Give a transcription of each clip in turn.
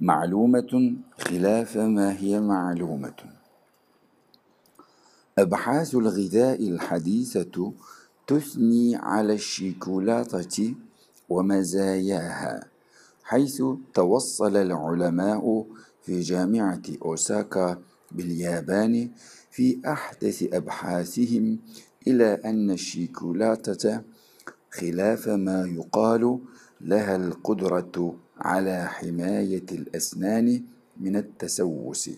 معلومة خلاف ما هي معلومة. أبحاث الغذاء الحديثة تثني على الشيكولاتة ومزاياها حيث توصل العلماء في جامعة أوساكا باليابان في أحدث أبحاثهم إلى أن الشيكولاتة خلاف ما يقال لها القدرة على حماية الأسنان من التسوس.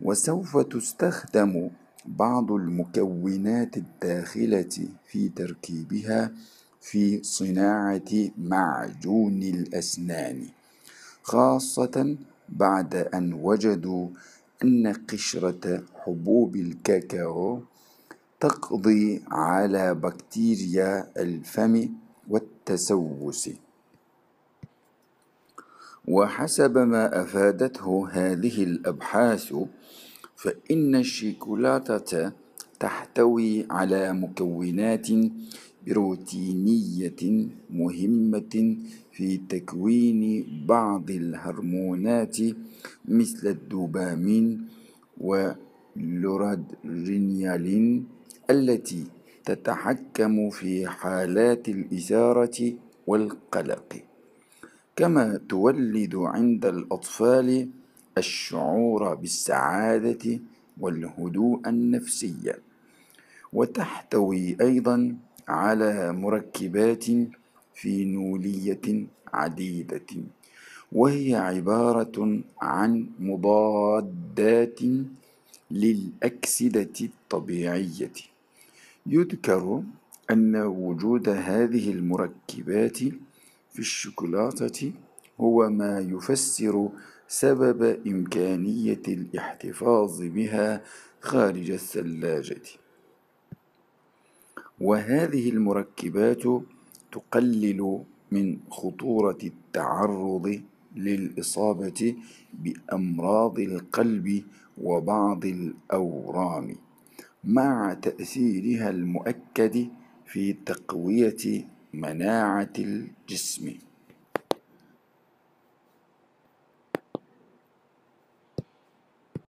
وسوف تستخدم بعض المكونات الداخلة في تركيبها في صناعة معجون الأسنان خاصة بعد أن وجدوا أن قشرة حبوب الكاكاو تقضي على بكتيريا الفم والتسوس. وحسب ما أفادته هذه الأبحاث فإن الشيكولاتة تحتوي على مكونات بروتينية مهمة في تكوين بعض الهرمونات مثل الدوبامين واللورادرينالين التي تتحكم في حالات الإثارة والقلق. كما تولد عند الأطفال الشعور بالسعادة والهدوء النفسي وتحتوي أيضا على مركبات فينولية عديدة وهي عبارة عن مضادات للأكسدة الطبيعية. يذكر أن وجود هذه المركبات في الشوكولاتة هو ما يفسر سبب إمكانية الاحتفاظ بها خارج الثلاجة. وهذه المركبات تقلل من خطورة التعرض للإصابة بأمراض القلب وبعض الأورام مع تأثيرها المؤكد في تقوية مناعة الجسم.